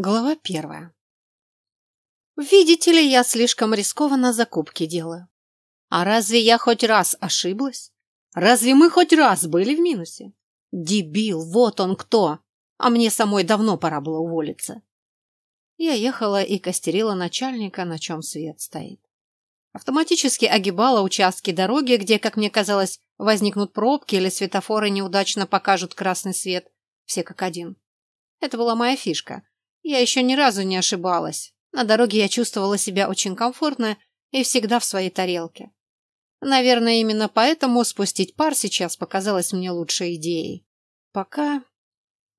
Глава первая. Видите ли, я слишком рискованно закупки делаю. А разве я хоть раз ошиблась? Разве мы хоть раз были в минусе? Дебил, вот он кто! А мне самой давно пора было уволиться. Я ехала и костерила начальника, на чем свет стоит. Автоматически огибала участки дороги, где, как мне казалось, возникнут пробки или светофоры неудачно покажут красный свет. Все как один. Это была моя фишка я еще ни разу не ошибалась. На дороге я чувствовала себя очень комфортно и всегда в своей тарелке. Наверное, именно поэтому спустить пар сейчас показалось мне лучшей идеей. Пока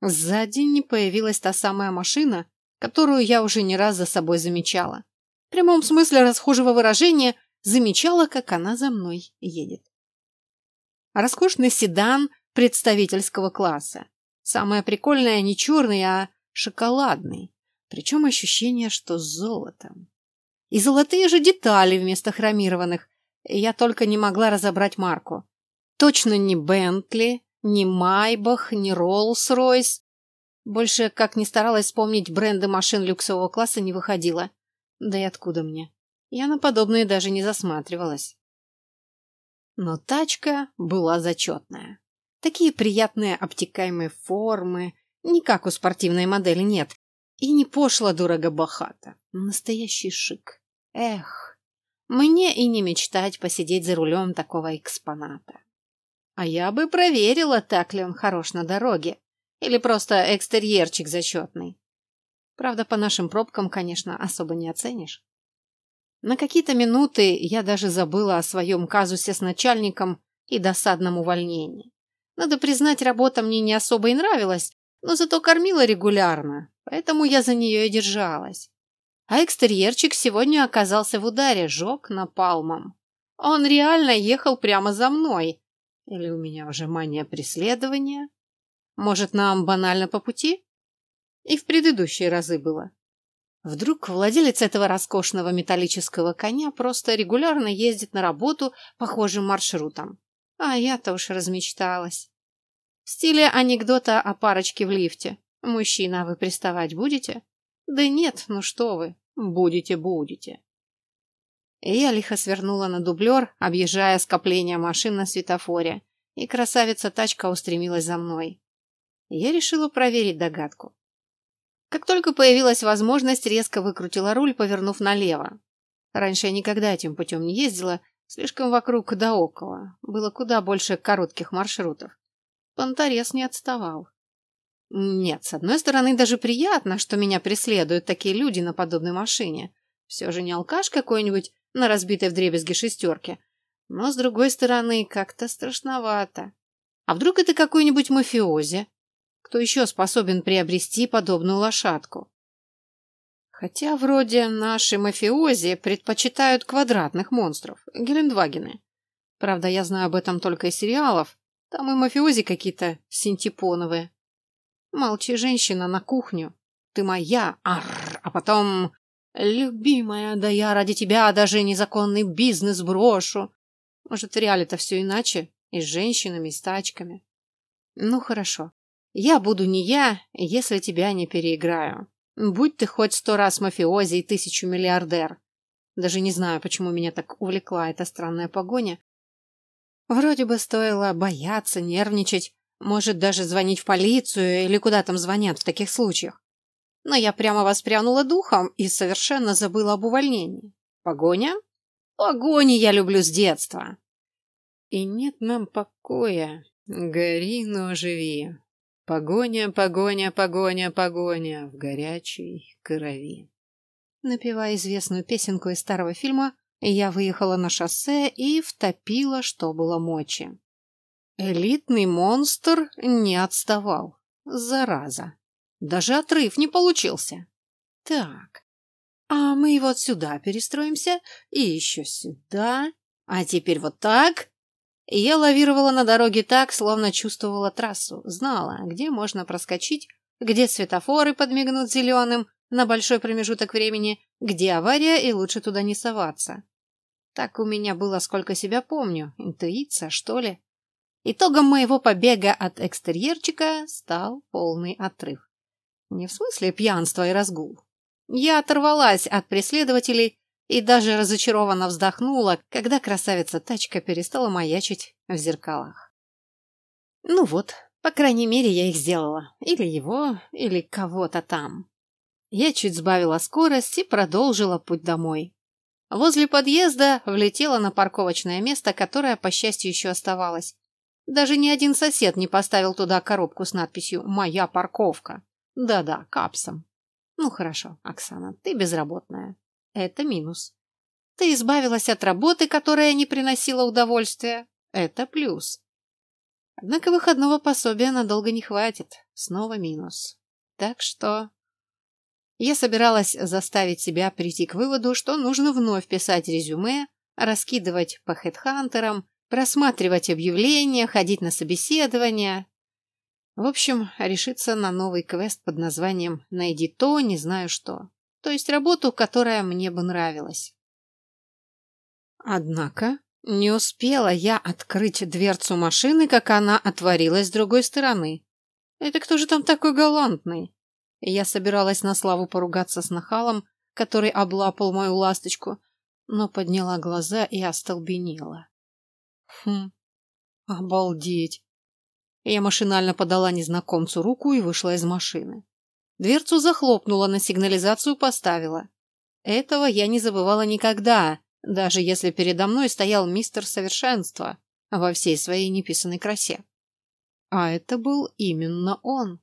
сзади не появилась та самая машина, которую я уже не раз за собой замечала. В прямом смысле расхожего выражения замечала, как она за мной едет. Роскошный седан представительского класса. Самое прикольное не черный, а шоколадный, причем ощущение, что с золотом. И золотые же детали вместо хромированных. Я только не могла разобрать марку. Точно не Бентли, не Майбах, не Роллс-Ройс. Больше, как ни старалась вспомнить бренды машин люксового класса, не выходила. Да и откуда мне? Я на подобные даже не засматривалась. Но тачка была зачетная. Такие приятные обтекаемые формы, не как у спортивной модели, нет. И не пошло дорого-богато. Настоящий шик. Эх, мне и не мечтать посидеть за рулем такого экспоната. А я бы проверила, так ли он хорош на дороге. Или просто экстерьерчик зачетный. Правда, по нашим пробкам, конечно, особо не оценишь. На какие-то минуты я даже забыла о своем казусе с начальником и досадном увольнении. Надо признать, работа мне не особо и нравилась, но зато кормила регулярно, поэтому я за нее и держалась. А экстерьерчик сегодня оказался в ударе, жег напалмом. Он реально ехал прямо за мной. Или у меня уже мания преследования? Может, нам банально по пути? И в предыдущие разы было. Вдруг владелец этого роскошного металлического коня просто регулярно ездит на работу похожим маршрутом. А я-то уж размечталась. В стиле анекдота о парочке в лифте. «Мужчина, вы приставать будете?» «Да нет, ну что вы, будете, будете». И я лихо свернула на дублер, объезжая скопление машин на светофоре, и красавица-тачка устремилась за мной. Я решила проверить догадку. Как только появилась возможность, резко выкрутила руль, повернув налево. Раньше я никогда этим путем не ездила, слишком вокруг да около. Было куда больше коротких маршрутов. Понторез не отставал. Нет, с одной стороны, даже приятно, что меня преследуют такие люди на подобной машине. Все же не алкаш какой-нибудь на разбитой вдребезги шестерке. Но, с другой стороны, как-то страшновато. А вдруг это какой-нибудь мафиози? Кто еще способен приобрести подобную лошадку? Хотя вроде наши мафиози предпочитают квадратных монстров, Гелендвагены. Правда, я знаю об этом только из сериалов, там и мафиози какие-то синтепоновые. Молчи, женщина, на кухню. Ты моя, арр, а потом... Любимая, да я ради тебя даже незаконный бизнес брошу. Может, в реале-то все иначе? И с женщинами, и с тачками. Ну, хорошо. Я буду не я, если тебя не переиграю. Будь ты хоть сто раз мафиози и тысячу миллиардер. Даже не знаю, почему меня так увлекла эта странная погоня, Вроде бы стоило бояться, нервничать, может даже звонить в полицию или куда там звонят в таких случаях. Но я прямо воспрянула духом и совершенно забыла об увольнении. Погоня? Погони я люблю с детства. И нет нам покоя. Гори, но живи. Погоня, погоня, погоня, погоня в горячей крови. Напевая известную песенку из старого фильма, я выехала на шоссе и втопила, что было мочи. Элитный монстр не отставал. Зараза. Даже отрыв не получился. Так, а мы вот сюда перестроимся и еще сюда. А теперь вот так. Я лавировала на дороге так, словно чувствовала трассу, знала, где можно проскочить, где светофоры подмигнут зеленым на большой промежуток времени, где авария и лучше туда не соваться. Так у меня было, сколько себя помню. Интуиция, что ли? Итогом моего побега от экстерьерчика стал полный отрыв. Не в смысле пьянства и разгул. Я оторвалась от преследователей и даже разочарованно вздохнула, когда красавица-тачка перестала маячить в зеркалах. Ну вот, по крайней мере, я их сделала. Или его, или кого-то там. Я чуть сбавила скорость и продолжила путь домой. Возле подъезда влетела на парковочное место, которое, по счастью, еще оставалось. Даже ни один сосед не поставил туда коробку с надписью «Моя парковка». Да-да, капсом. Ну хорошо, Оксана, ты безработная. Это минус. Ты избавилась от работы, которая не приносила удовольствия. Это плюс. Однако выходного пособия надолго не хватит. Снова минус. Так что... Я собиралась заставить себя прийти к выводу, что нужно вновь писать резюме, раскидывать по хедхантерам, просматривать объявления, ходить на собеседования. В общем, решиться на новый квест под названием «Найди то, не знаю что». То есть работу, которая мне бы нравилась. Однако не успела я открыть дверцу машины, как она отворилась с другой стороны. Это кто же там такой галантный? Я собиралась на славу поругаться с нахалом, который облапал мою ласточку, но подняла глаза и остолбенела. Хм, обалдеть. Я машинально подала незнакомцу руку и вышла из машины. Дверцу захлопнула, на сигнализацию поставила. Этого я не забывала никогда, даже если передо мной стоял мистер Совершенства во всей своей неписанной красе. А это был именно он.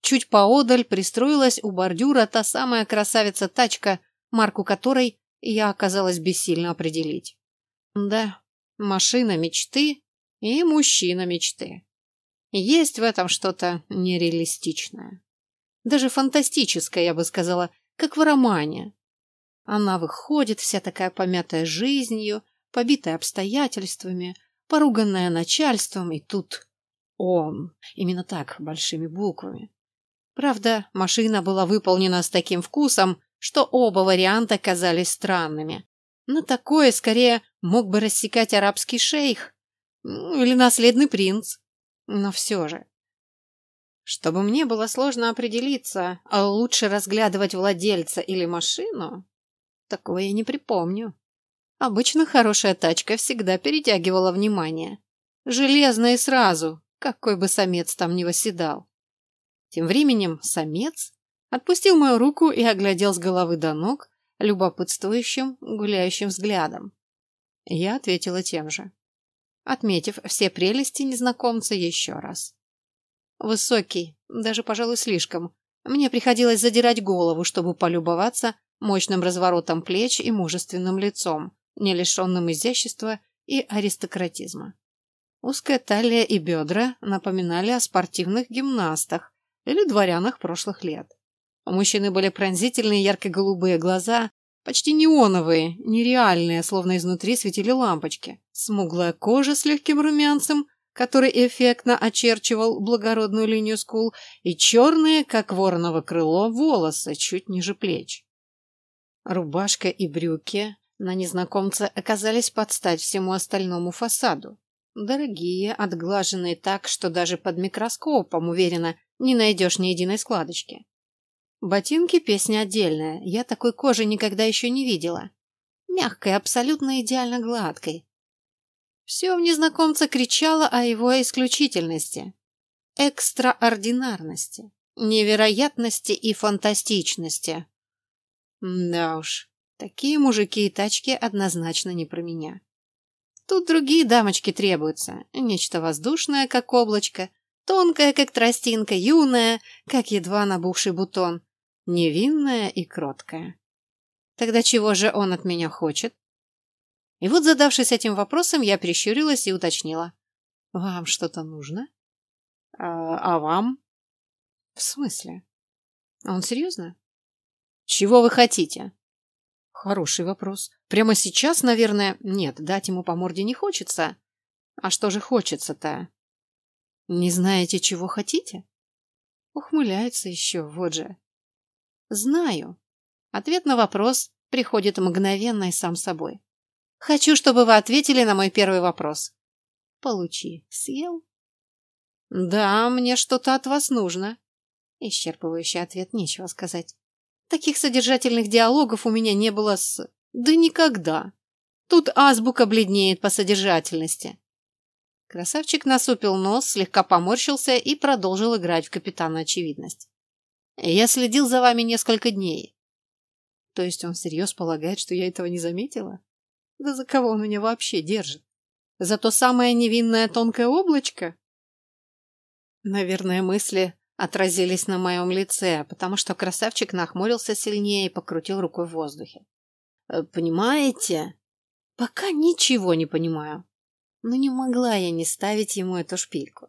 Чуть поодаль пристроилась у бордюра та самая красавица-тачка, марку которой я оказалась бессильно определить. Да, машина мечты и мужчина мечты. Есть в этом что-то нереалистичное. Даже фантастическое, я бы сказала, как в романе. Она выходит, вся такая помятая жизнью, побитая обстоятельствами, поруганная начальством, и тут он, именно так, большими буквами. Правда, машина была выполнена с таким вкусом, что оба варианта казались странными. На такое, скорее, мог бы рассекать арабский шейх или наследный принц. Но все же. Чтобы мне было сложно определиться, а лучше разглядывать владельца или машину, такого я не припомню. Обычно хорошая тачка всегда перетягивала внимание. Железно и сразу, какой бы самец там ни восседал. Тем временем самец отпустил мою руку и оглядел с головы до ног любопытствующим, гуляющим взглядом. Я ответила тем же, отметив все прелести незнакомца еще раз. Высокий, даже, пожалуй, слишком. Мне приходилось задирать голову, чтобы полюбоваться мощным разворотом плеч и мужественным лицом, не лишенным изящества и аристократизма. Узкая талия и бедра напоминали о спортивных гимнастах, или дворянах прошлых лет. У мужчины были пронзительные ярко-голубые глаза, почти неоновые, нереальные, словно изнутри светили лампочки. Смуглая кожа с легким румянцем, который эффектно очерчивал благородную линию скул, и черные, как вороново крыло, волосы чуть ниже плеч. Рубашка и брюки на незнакомце оказались под стать всему остальному фасаду. Дорогие, отглаженные так, что даже под микроскопом, уверенно, не найдешь ни единой складочки. Ботинки – песня отдельная, я такой кожи никогда еще не видела. Мягкой, абсолютно идеально гладкой. Все в незнакомце кричало о его исключительности, экстраординарности, невероятности и фантастичности. Да уж, такие мужики и тачки однозначно не про меня. Тут другие дамочки требуются, нечто воздушное, как облачко, Тонкая, как тростинка, юная, как едва набухший бутон, невинная и кроткая. Тогда чего же он от меня хочет? И вот, задавшись этим вопросом, я прищурилась и уточнила. «Вам что-то нужно?» «А, а вам?» «В смысле?» «Он серьезно?» «Чего вы хотите?» «Хороший вопрос. Прямо сейчас, наверное, нет, дать ему по морде не хочется. А что же хочется-то?» Не знаете, чего хотите? Ухмыляется еще, вот же. Знаю. Ответ на вопрос приходит мгновенно и сам собой. Хочу, чтобы вы ответили на мой первый вопрос. Получи. Съел? Да, мне что-то от вас нужно. Исчерпывающий ответ, нечего сказать. Таких содержательных диалогов у меня не было с... Да никогда. Тут азбука бледнеет по содержательности. Красавчик насупил нос, слегка поморщился и продолжил играть в капитана очевидность. Я следил за вами несколько дней. То есть он всерьез полагает, что я этого не заметила? Да за кого он меня вообще держит? За то самое невинное тонкое облачко? Наверное, мысли отразились на моем лице, потому что красавчик нахмурился сильнее и покрутил рукой в воздухе. «Э, «Понимаете?» «Пока ничего не понимаю. Но не могла я не ставить ему эту шпильку.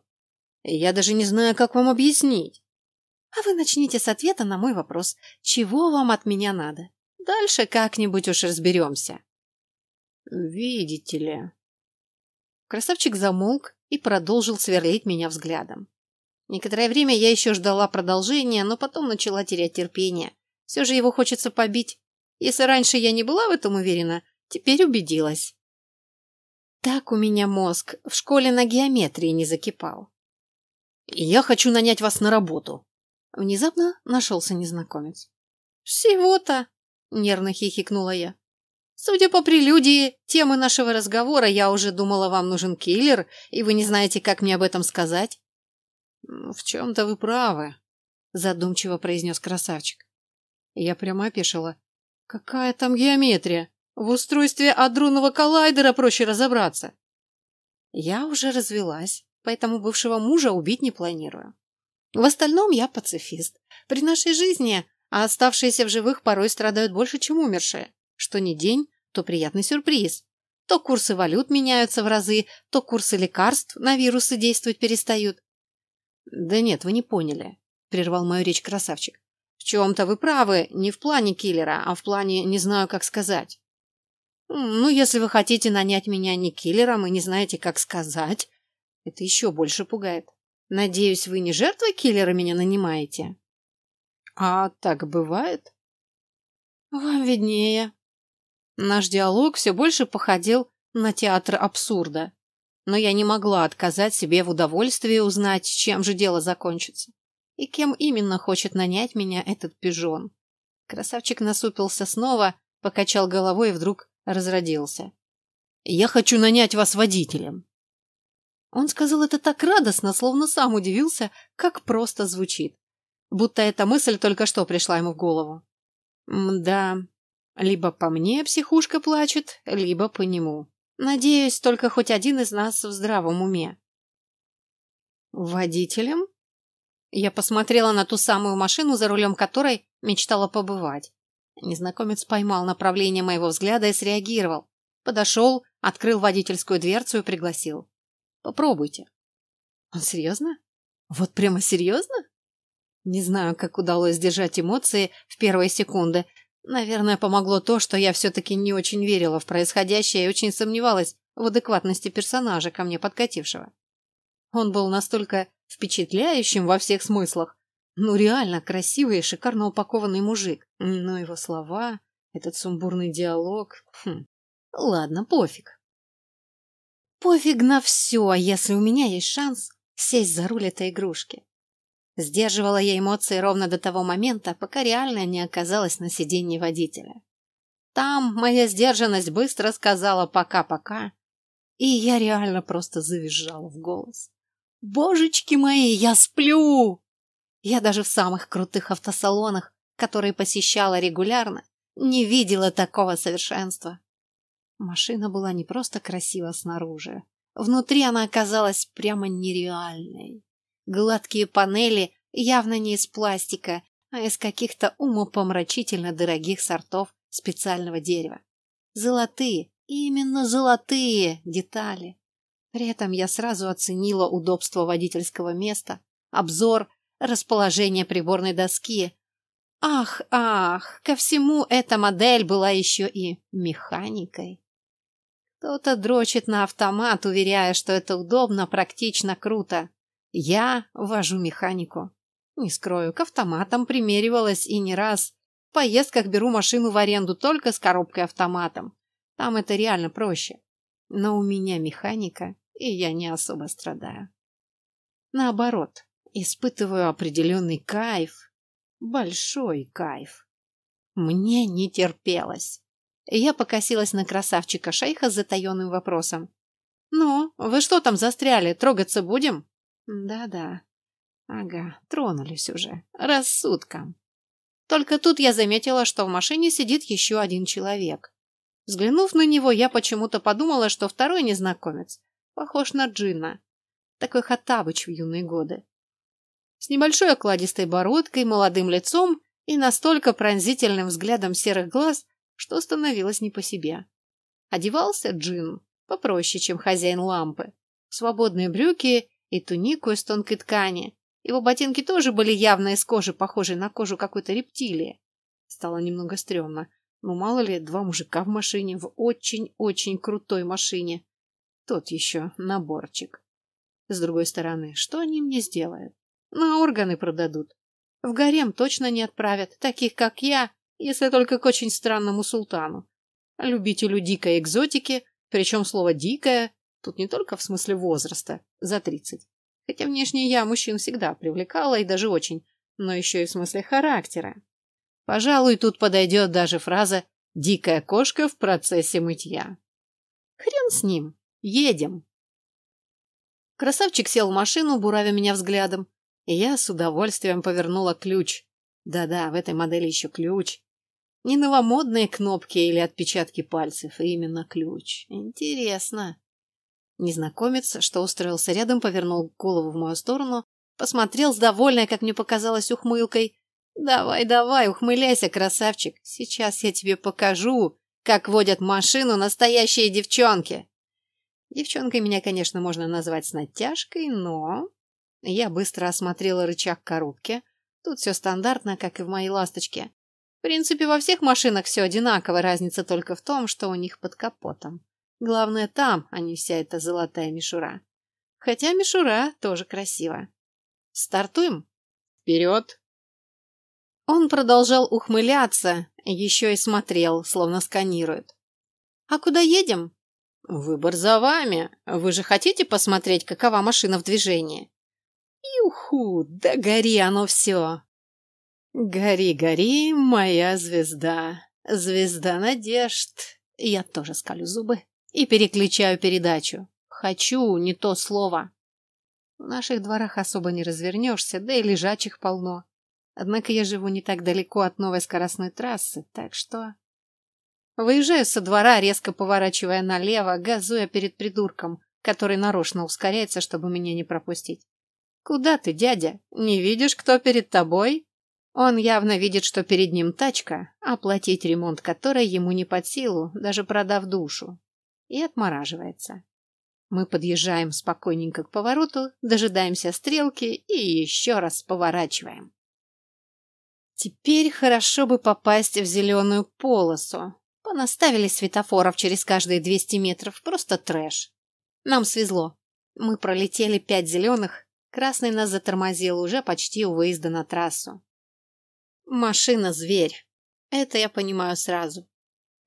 Я даже не знаю, как вам объяснить. А вы начните с ответа на мой вопрос. Чего вам от меня надо? Дальше как-нибудь уж разберемся». «Видите ли...» Красавчик замолк и продолжил сверлить меня взглядом. Некоторое время я еще ждала продолжения, но потом начала терять терпение. Все же его хочется побить. Если раньше я не была в этом уверена, теперь убедилась. Так у меня мозг в школе на геометрии не закипал. «Я хочу нанять вас на работу». Внезапно нашелся незнакомец. «Всего-то», — нервно хихикнула я. «Судя по прелюдии темы нашего разговора, я уже думала, вам нужен киллер, и вы не знаете, как мне об этом сказать. «В чем-то вы правы», — задумчиво произнес красавчик. Я прямо опешила. «Какая там геометрия? В устройстве адрунного коллайдера проще разобраться». Я уже развелась, поэтому бывшего мужа убить не планирую. В остальном я пацифист. При нашей жизни а оставшиеся в живых порой страдают больше, чем умершие. Что ни день, то приятный сюрприз. То курсы валют меняются в разы, то курсы лекарств на вирусы действовать перестают. «Да нет, вы не поняли», — прервал мою речь красавчик. «В чем-то вы правы, не в плане киллера, а в плане не знаю, как сказать». «Ну, если вы хотите нанять меня не киллером и не знаете, как сказать, это еще больше пугает. Надеюсь, вы не жертвой киллера меня нанимаете?» «А так бывает?» «Вам виднее». Наш диалог все больше походил на театр абсурда но я не могла отказать себе в удовольствии узнать, чем же дело закончится. И кем именно хочет нанять меня этот пижон. Красавчик насупился снова, покачал головой и вдруг разродился. «Я хочу нанять вас водителем». Он сказал это так радостно, словно сам удивился, как просто звучит. Будто эта мысль только что пришла ему в голову. Да, либо по мне психушка плачет, либо по нему. Надеюсь, только хоть один из нас в здравом уме. Водителем? Я посмотрела на ту самую машину, за рулем которой мечтала побывать. Незнакомец поймал направление моего взгляда и среагировал. Подошел, открыл водительскую дверцу и пригласил. Попробуйте. Он серьезно? Вот прямо серьезно? Не знаю, как удалось сдержать эмоции в первые секунды, Наверное, помогло то, что я все-таки не очень верила в происходящее и очень сомневалась в адекватности персонажа, ко мне подкатившего. Он был настолько впечатляющим во всех смыслах. Ну, реально красивый и шикарно упакованный мужик. Но его слова, этот сумбурный диалог... Хм. Ладно, пофиг. Пофиг на все, если у меня есть шанс сесть за руль этой игрушки. Сдерживала я эмоции ровно до того момента, пока реально не оказалась на сиденье водителя. Там моя сдержанность быстро сказала «пока-пока», и я реально просто завизжала в голос. «Божечки мои, я сплю!» Я даже в самых крутых автосалонах, которые посещала регулярно, не видела такого совершенства. Машина была не просто красива снаружи. Внутри она оказалась прямо нереальной. Гладкие панели явно не из пластика, а из каких-то умопомрачительно дорогих сортов специального дерева. Золотые, именно золотые детали. При этом я сразу оценила удобство водительского места, обзор, расположение приборной доски. Ах, ах, ко всему эта модель была еще и механикой. Кто-то дрочит на автомат, уверяя, что это удобно, практично, круто. Я вожу механику. Не скрою, к автоматам примеривалась и не раз. В поездках беру машину в аренду только с коробкой автоматом. Там это реально проще. Но у меня механика, и я не особо страдаю. Наоборот, Испытываю определенный кайф. Большой кайф. Мне не терпелось. Я покосилась на красавчика шейха с затаенным вопросом. «Ну, вы что там застряли? Трогаться будем?» «Да-да. Ага, тронулись уже. Рассудком». Только тут я заметила, что в машине сидит еще один человек. Взглянув на него, я почему-то подумала, что второй незнакомец похож на Джина. Такой Хаттабыч в юные годы. С небольшой окладистой бородкой, молодым лицом и настолько пронзительным взглядом серых глаз, что становилось не по себе. Одевался Джин попроще, чем хозяин лампы. Свободные брюки и тунику из тонкой ткани. Его ботинки тоже были явно из кожи, похожей на кожу какой-то рептилии. Стало немного стрёмно. Ну, мало ли, два мужика в машине, в очень-очень крутой машине. Тот еще наборчик. С другой стороны, что они мне сделают? На органы продадут. В гарем точно не отправят, таких как я, если только к очень странному султану. Любителю дикой экзотики, причем слово «дикая» тут не только в смысле возраста, за тридцать. Хотя внешне я мужчин всегда привлекала и даже очень, но еще и в смысле характера. Пожалуй, тут подойдет даже фраза «дикая кошка в процессе мытья». Хрен с ним. Едем. Красавчик сел в машину, буравя меня взглядом, я с удовольствием повернула ключ. Да-да, в этой модели еще ключ. Не новомодные кнопки или отпечатки пальцев, а именно ключ. Интересно. Незнакомец, что устроился рядом, повернул голову в мою сторону, посмотрел с довольной, как мне показалось, ухмылкой. «Давай, давай, ухмыляйся, красавчик. Сейчас я тебе покажу, как водят машину настоящие девчонки». Девчонкой меня, конечно, можно назвать с натяжкой, но... Я быстро осмотрела рычаг коробки. Тут все стандартно, как и в моей «Ласточке». В принципе, во всех машинах все одинаково, разница только в том, что у них под капотом. Главное там, а не вся эта золотая мишура. Хотя мишура тоже красиво. Стартуем? Вперед! Он продолжал ухмыляться, еще и смотрел, словно сканирует. «А куда едем?» «Выбор за вами. Вы же хотите посмотреть, какова машина в движении?» «Юху, да гори оно все!» «Гори, гори, моя звезда, звезда надежд!» Я тоже скалю зубы и переключаю передачу. «Хочу» — не то слово. В наших дворах особо не развернешься, да и лежачих полно. Однако я живу не так далеко от новой скоростной трассы, так что... Выезжаю со двора, резко поворачивая налево, газуя перед придурком, который нарочно ускоряется, чтобы меня не пропустить. «Куда ты, дядя? Не видишь, кто перед тобой?» Он явно видит, что перед ним тачка, оплатить ремонт которой ему не под силу, даже продав душу. И отмораживается. Мы подъезжаем спокойненько к повороту, дожидаемся стрелки и еще раз поворачиваем. Теперь хорошо бы попасть в зеленую полосу, Понаставили светофоров через каждые 200 метров. Просто трэш. Нам свезло. Мы пролетели пять зеленых. Красный нас затормозил уже почти у выезда на трассу. Машина – зверь. Это я понимаю сразу.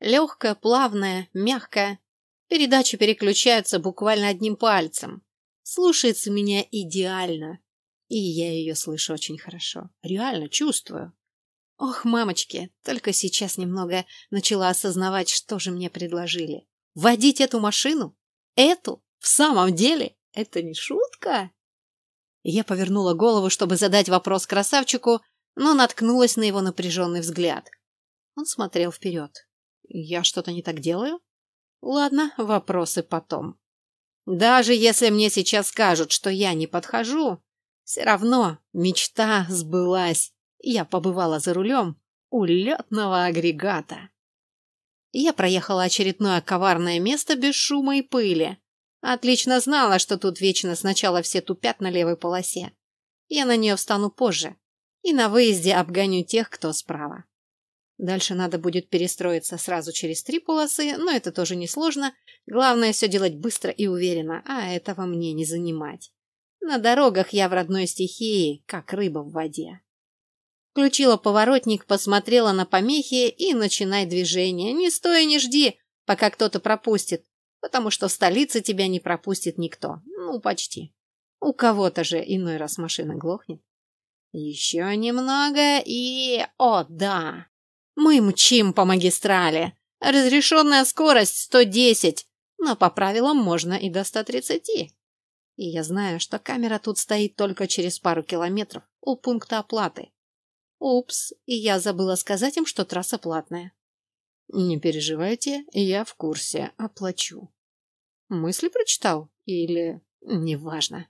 Легкая, плавная, мягкая. Передачи переключаются буквально одним пальцем. Слушается меня идеально. И я ее слышу очень хорошо. Реально чувствую. Ох, мамочки, только сейчас немного начала осознавать, что же мне предложили. Водить эту машину? Эту? В самом деле? Это не шутка? Я повернула голову, чтобы задать вопрос красавчику, но наткнулась на его напряженный взгляд. Он смотрел вперед. Я что-то не так делаю? Ладно, вопросы потом. Даже если мне сейчас скажут, что я не подхожу, все равно мечта сбылась я побывала за рулем улетного агрегата. Я проехала очередное коварное место без шума и пыли. Отлично знала, что тут вечно сначала все тупят на левой полосе. Я на нее встану позже. И на выезде обгоню тех, кто справа. Дальше надо будет перестроиться сразу через три полосы, но это тоже несложно. Главное все делать быстро и уверенно, а этого мне не занимать. На дорогах я в родной стихии, как рыба в воде. Включила поворотник, посмотрела на помехи и начинай движение. Не стой не жди, пока кто-то пропустит, потому что в столице тебя не пропустит никто. Ну, почти. У кого-то же иной раз машина глохнет. Еще немного и... О, да! Мы мчим по магистрали. Разрешенная скорость 110, но по правилам можно и до 130. И я знаю, что камера тут стоит только через пару километров у пункта оплаты. Упс, и я забыла сказать им, что трасса платная. Не переживайте, я в курсе, оплачу. Мысли прочитал? Или... Неважно.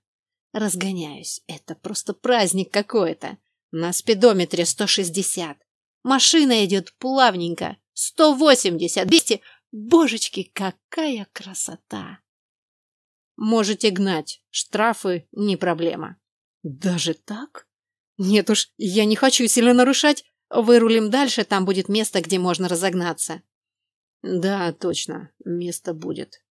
Разгоняюсь. Это просто праздник какой-то. На спидометре 160. Машина идет плавненько. 180, 200. Божечки, какая красота! Можете гнать. Штрафы не проблема. Даже так? Нет уж, я не хочу сильно нарушать. Вырулим дальше, там будет место, где можно разогнаться. Да, точно, место будет.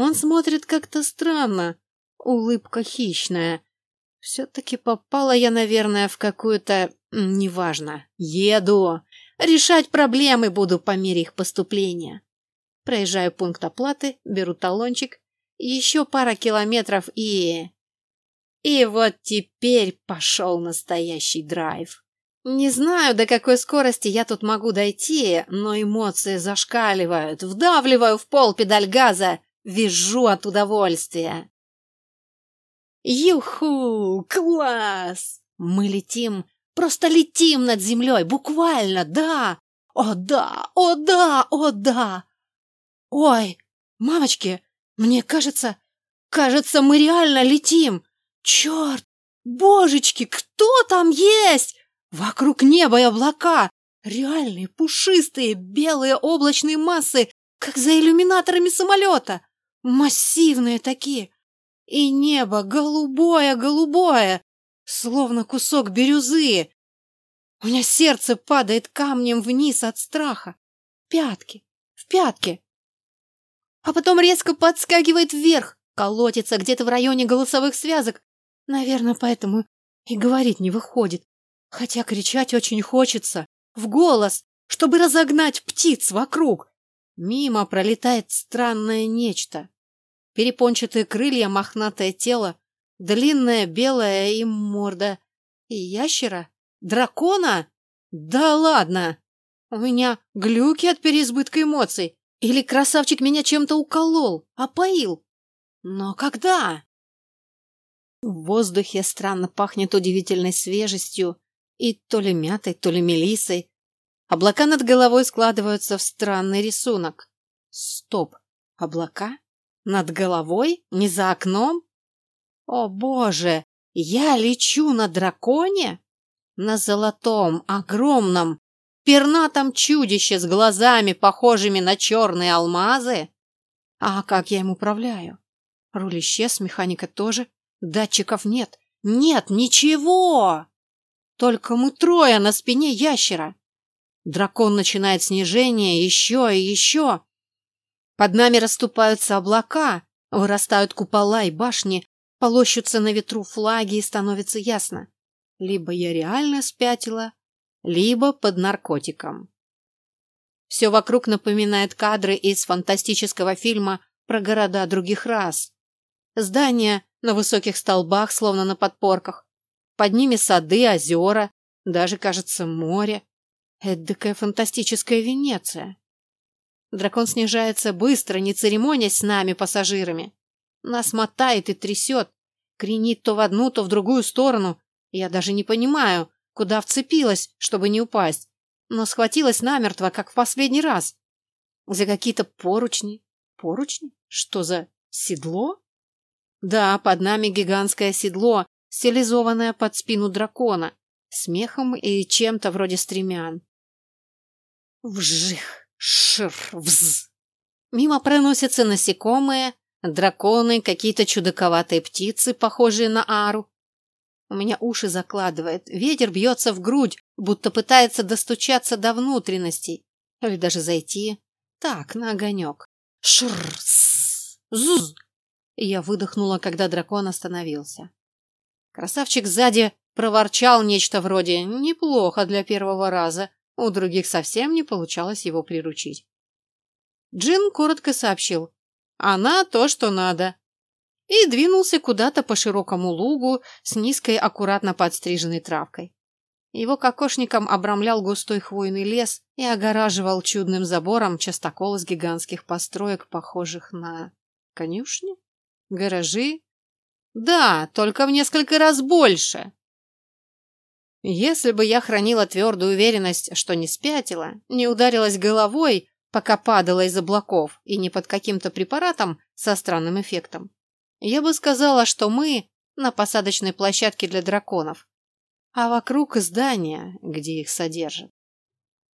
Он смотрит как-то странно. Улыбка хищная. Все-таки попала я, наверное, в какую-то... Неважно. Еду. Решать проблемы буду по мере их поступления. Проезжаю пункт оплаты, беру талончик. Еще пара километров и... И вот теперь пошел настоящий драйв. Не знаю, до какой скорости я тут могу дойти, но эмоции зашкаливают. Вдавливаю в пол педаль газа, вижу от удовольствия. Юху! Класс! Мы летим, просто летим над землей, буквально, да! О да, о да, о да! Ой, мамочки, мне кажется, кажется, мы реально летим. Черт, божечки, кто там есть? Вокруг неба и облака, реальные пушистые белые облачные массы, как за иллюминаторами самолета. Массивные такие, и небо голубое-голубое, словно кусок бирюзы. У меня сердце падает камнем вниз от страха. Пятки, в пятки. А потом резко подскакивает вверх, колотится где-то в районе голосовых связок. Наверное, поэтому и говорить не выходит. Хотя кричать очень хочется, в голос, чтобы разогнать птиц вокруг. Мимо пролетает странное нечто перепончатые крылья, мохнатое тело, длинная белая и морда. И ящера? Дракона? Да ладно! У меня глюки от переизбытка эмоций. Или красавчик меня чем-то уколол, опоил. Но когда? В воздухе странно пахнет удивительной свежестью и то ли мятой, то ли мелисой. Облака над головой складываются в странный рисунок. Стоп, облака? Над головой? Не за окном? О, боже! Я лечу на драконе? На золотом, огромном, пернатом чудище с глазами, похожими на черные алмазы? А как я им управляю? Руль исчез, механика тоже. Датчиков нет. Нет, ничего! Только мы трое на спине ящера. Дракон начинает снижение еще и еще. Под нами расступаются облака, вырастают купола и башни, полощутся на ветру флаги и становится ясно. Либо я реально спятила, либо под наркотиком. Все вокруг напоминает кадры из фантастического фильма про города других рас. Здания на высоких столбах, словно на подпорках. Под ними сады, озера, даже, кажется, море. Эдакая фантастическая Венеция. Дракон снижается быстро, не церемонясь с нами, пассажирами. Нас мотает и трясет, кренит то в одну, то в другую сторону. Я даже не понимаю, куда вцепилась, чтобы не упасть, но схватилась намертво, как в последний раз. За какие-то поручни. Поручни? Что за седло? Да, под нами гигантское седло, стилизованное под спину дракона, смехом и чем-то вроде стремян. Вжих! Шр-вз. Мимо проносятся насекомые, драконы, какие-то чудаковатые птицы, похожие на ару. У меня уши закладывает, ветер бьется в грудь, будто пытается достучаться до внутренностей. Или даже зайти. Так, на огонек. Шр-с. Зуз. Я выдохнула, когда дракон остановился. Красавчик сзади проворчал нечто вроде «неплохо для первого раза», у других совсем не получалось его приручить. Джин коротко сообщил. Она то, что надо. и двинулся куда-то по широкому лугу с низкой аккуратно подстриженной травкой. Его кокошником обрамлял густой хвойный лес и огораживал чудным забором частокол из гигантских построек, похожих на конюшни, гаражи. Да, только в несколько раз больше. Если бы я хранила твердую уверенность, что не спятила, не ударилась головой, пока падала из облаков и не под каким-то препаратом со странным эффектом, я бы сказала, что мы на посадочной площадке для драконов, а вокруг здания, где их содержат.